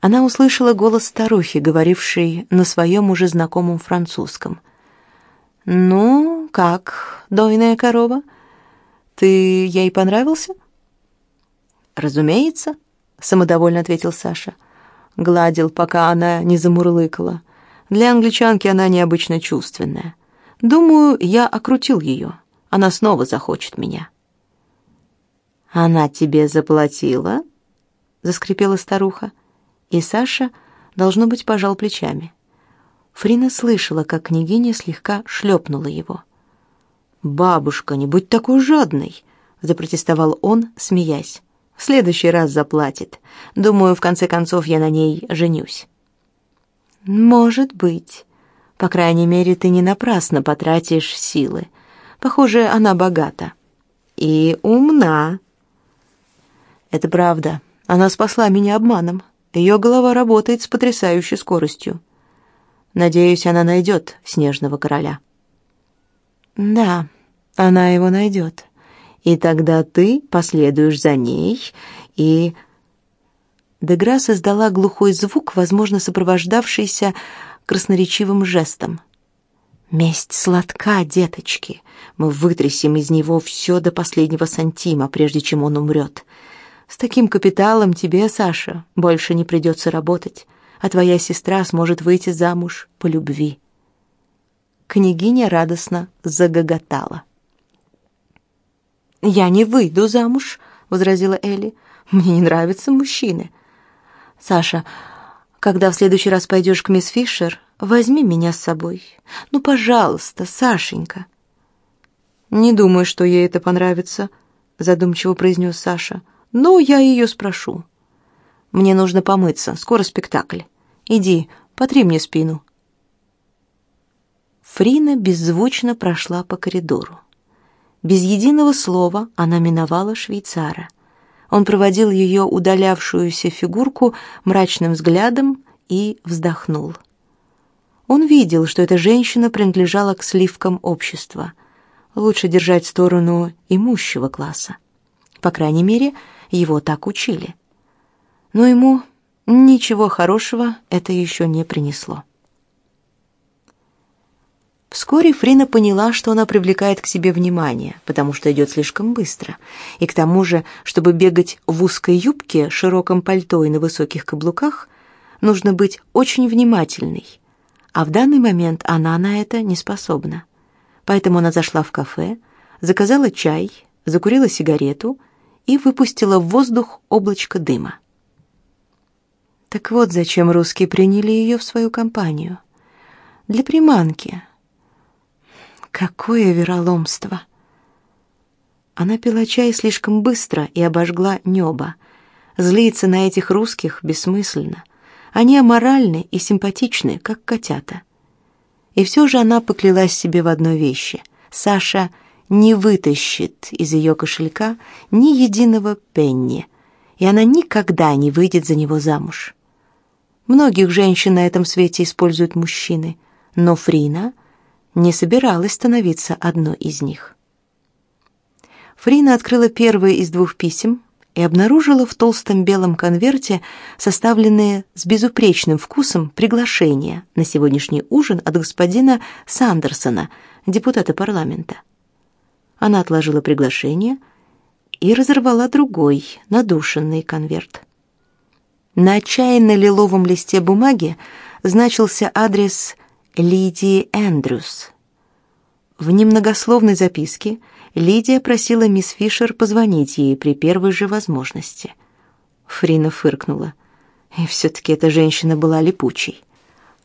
Она услышала голос старухи, говорившей на своем уже знакомом французском. «Ну, как, дойная корова? Ты ей понравился?» «Разумеется», — самодовольно ответил Саша. Гладил, пока она не замурлыкала. Для англичанки она необычно чувственная. Думаю, я окрутил ее. Она снова захочет меня. «Она тебе заплатила?» — заскрипела старуха. И Саша, должно быть, пожал плечами. Фрина слышала, как княгиня слегка шлепнула его. «Бабушка, не будь такой жадной!» — запротестовал он, смеясь. «В следующий раз заплатит. Думаю, в конце концов я на ней женюсь». «Может быть. По крайней мере, ты не напрасно потратишь силы. Похоже, она богата. И умна». «Это правда. Она спасла меня обманом. Ее голова работает с потрясающей скоростью. Надеюсь, она найдет снежного короля. Да, она его найдет. И тогда ты последуешь за ней и... Деграсс издала глухой звук, возможно, сопровождавшийся красноречивым жестом. «Месть сладка, деточки. Мы вытрясем из него все до последнего сантима, прежде чем он умрет. С таким капиталом тебе, Саша, больше не придется работать, а твоя сестра сможет выйти замуж по любви. Княгиня радостно загоготала. «Я не выйду замуж», — возразила Элли. «Мне не нравятся мужчины». «Саша, когда в следующий раз пойдешь к мисс Фишер, возьми меня с собой. Ну, пожалуйста, Сашенька». «Не думаю, что ей это понравится», — задумчиво произнес Саша. Ну, я ее спрошу. Мне нужно помыться, скоро спектакль. Иди, потри мне спину. Фрина беззвучно прошла по коридору. Без единого слова она миновала швейцара. Он проводил ее удалявшуюся фигурку мрачным взглядом и вздохнул. Он видел, что эта женщина принадлежала к сливкам общества. Лучше держать сторону имущего класса. По крайней мере, его так учили. Но ему ничего хорошего это еще не принесло. Вскоре Фрина поняла, что она привлекает к себе внимание, потому что идет слишком быстро. И к тому же, чтобы бегать в узкой юбке, широком пальто и на высоких каблуках, нужно быть очень внимательной. А в данный момент она на это не способна. Поэтому она зашла в кафе, заказала чай, закурила сигарету и выпустила в воздух облачко дыма. Так вот, зачем русские приняли ее в свою компанию. Для приманки. Какое вероломство! Она пила чай слишком быстро и обожгла небо. Злиться на этих русских бессмысленно. Они аморальны и симпатичны, как котята. И все же она поклялась себе в одной вещи. Саша не вытащит из ее кошелька ни единого пенни, и она никогда не выйдет за него замуж. Многих женщин на этом свете используют мужчины, но Фрина не собиралась становиться одной из них. Фрина открыла первое из двух писем и обнаружила в толстом белом конверте составленные с безупречным вкусом приглашения на сегодняшний ужин от господина Сандерсона, депутата парламента. Она отложила приглашение и разорвала другой, надушенный конверт. На отчаянно-лиловом листе бумаги значился адрес Лидии Эндрюс. В немногословной записке Лидия просила мисс Фишер позвонить ей при первой же возможности. Фрина фыркнула. И все-таки эта женщина была липучей.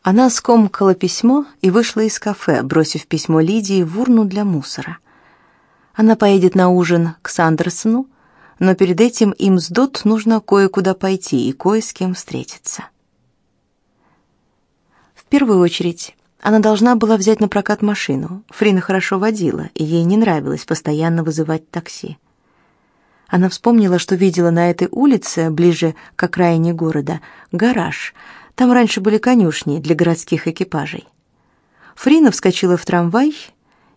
Она скомкала письмо и вышла из кафе, бросив письмо Лидии в урну для мусора. Она поедет на ужин к Сандерсону, но перед этим им с Дот нужно кое-куда пойти и кое с кем встретиться. В первую очередь, она должна была взять на прокат машину. Фрина хорошо водила, и ей не нравилось постоянно вызывать такси. Она вспомнила, что видела на этой улице, ближе к окраине города, гараж. Там раньше были конюшни для городских экипажей. Фрина вскочила в трамвай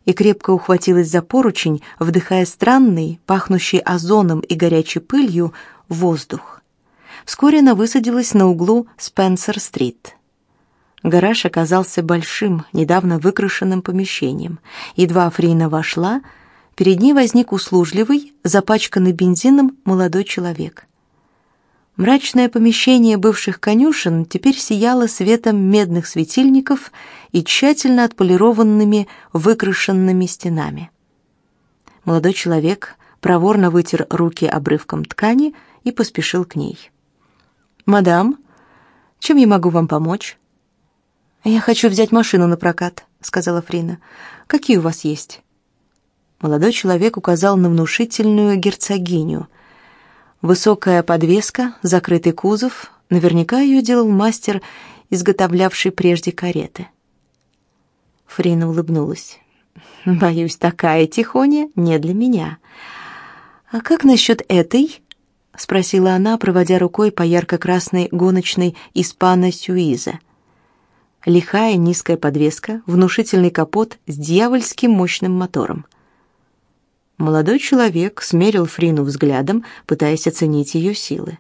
и крепко ухватилась за поручень, вдыхая странный, пахнущий озоном и горячей пылью, воздух. Вскоре она высадилась на углу Спенсер-стрит. Гараж оказался большим, недавно выкрашенным помещением. Едва Фрина вошла, перед ней возник услужливый, запачканный бензином молодой человек. Мрачное помещение бывших конюшен теперь сияло светом медных светильников и тщательно отполированными выкрашенными стенами. Молодой человек проворно вытер руки обрывком ткани и поспешил к ней. «Мадам, чем я могу вам помочь?» «Я хочу взять машину на прокат», — сказала Фрина. «Какие у вас есть?» Молодой человек указал на внушительную герцогиню. Высокая подвеска, закрытый кузов, наверняка ее делал мастер, изготовлявший прежде кареты. Фрина улыбнулась. «Боюсь, такая тихоня не для меня. А как насчет этой?» — спросила она, проводя рукой по ярко-красной гоночной «Испано Сюиза». Лихая низкая подвеска, внушительный капот с дьявольским мощным мотором. Молодой человек смерил Фрину взглядом, пытаясь оценить ее силы.